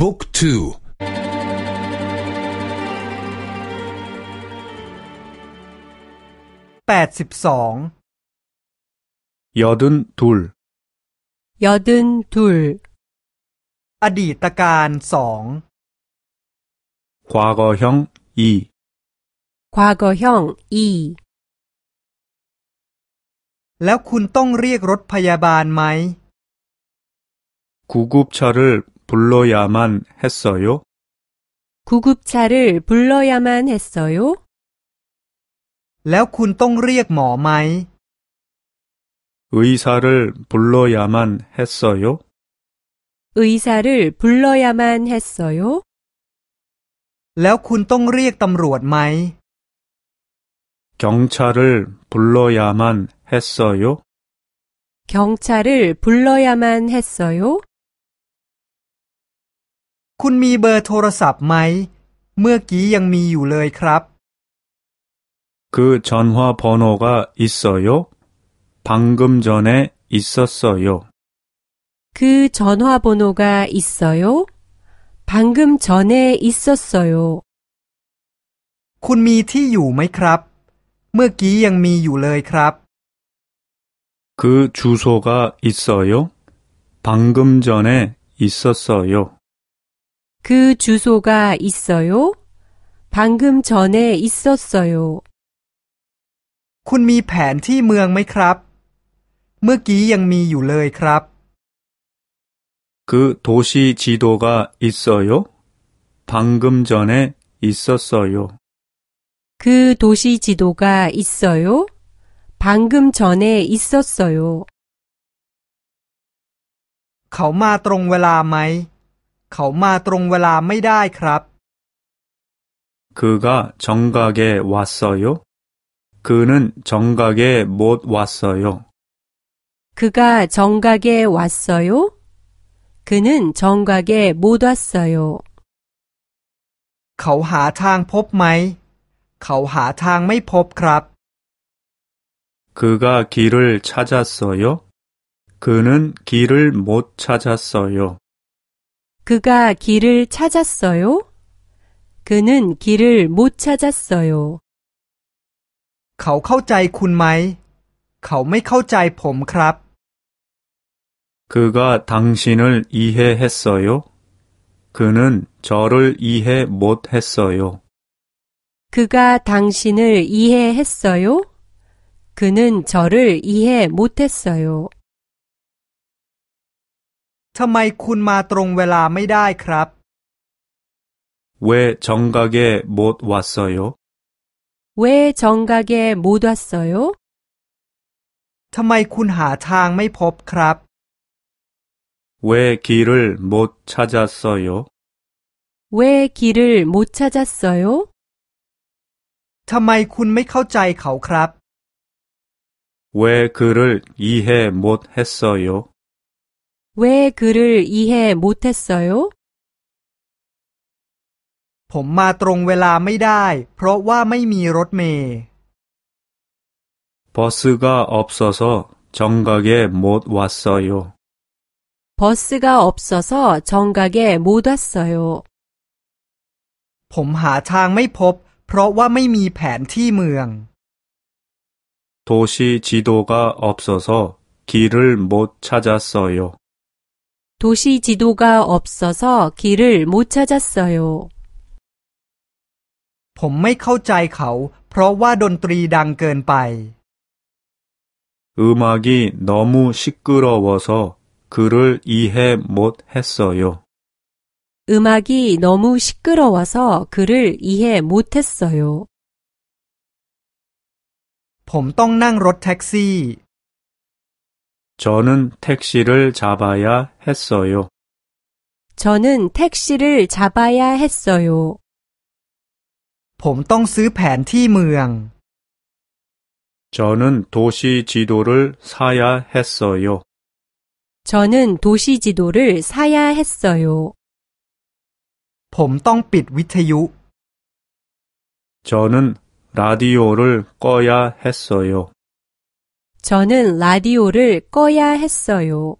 บุ๊กทูแปดสิบสอง여든둘여든둘อดีตการสอง 과거형2 과거형2 แล้วคุณต้องเรียกรถพยาบาลไหม 구급차를 불러야만 했어요? 구급차를 불러야만 했어요? แล้วคุณต้องเรียกหมอไหม 의사를 불러야만 했어요? 의사를 불러야만 했어요? แล้วคุณต้องเรียกตำรวจไหม 경찰을 불러야만 했어요? 경찰을 불러야만 했어요? คุณมีเบอร์โทรศัพท์ไหม เมื่อกี้ยังมีอยู่เลยครับ 그 전화 번호가 있어요? 방금 전에 있었어요. 그 전화 번호가 있어요? 방금 전에 있었어요. คุณมีที่อยู่ไหมครับ เมื่อกี้ยังมีอยู่เลยครับ 그 주소가 있어요? 방금 전에 있었어요. 그 주소가 있어요? 방금 전에 있었어요. คุณมีแผนที่เมืองไหมครับ เมื่อกี้ยังมีอยู่เลยครับ 그 도시 지도가 있어요? 방금 전에 있었어요. 그 도시 지도가 있어요? 방금 전에 있었어요. เขามาตรงเวลาไหม เขามาตรงเวลาไม่ได้ครับ 그가 정각에 왔어요? 그는 정각에 못 왔어요. 그가 정각에 왔어요? 그는 정각에 못 왔어요. เขาหาทางพบไหม เขาหาทางไม่พบครับ 그가 길을 찾았어요? 그는 길을 못 찾았어요. 그가 길을 찾았어요? 그는 길을 못 찾았어요. เขาเข้าใจคุณไหม เขาไม่เข้าใจผมครับ 그가 당신을 이해했어요? 그는 저를 이해 못 했어요. 그가 당신을 이해했어요? 그는 저를 이해 못했어요. ทำไมคุณมาตรงเวลาไม่ได้ครับ 왜 정각에 못 왔어요? 왜 정각에 못 왔어요? ทำไมคุณหาทางไม่พบครับ 왜 길을 못 찾았어요? 왜 길을 못 찾았어요? ทำไมคุณไม่เข้าใจเขาครับ 왜 그를 이해 못 했어요? 왜 그를 이해 못했어요? ผมมาตรงเวลาไม่ได้ เพราะว่าไม่มีรถเมล์ 버스가 없어서 정각에 못 왔어요. 버스가 없어서 정각에 못 왔어요. ผมหาทางไม่พบ เพราะว่าไม่มีแผนที่เมือง 도시 지도가 없어서 길을 못 찾았어요. 도시 지도가 없어서 길을 못 찾았어요. ผมไม่เข้าใจเขา เพราะว่าดนตรีดังเกินไป 음악이 너무 시끄러워서 그를 이해 못 했어요. 음악이 너무 시끄러워서 그를 이해 못했어요. ผมต้องนั่งรถแท็กซี่ 저는 택시를 잡아야 했어요. 저는 택시를 잡아야 했어요. ผมต้องซื้อแผนที่เมือง 저는 도시 지도를 사야 했어요. 저는 도시 지도를 사야 했어요. ผมต้องปิดวิทยุ 저는 라디오를 꺼야 했어요. 저는 라디오를 꺼야 했어요.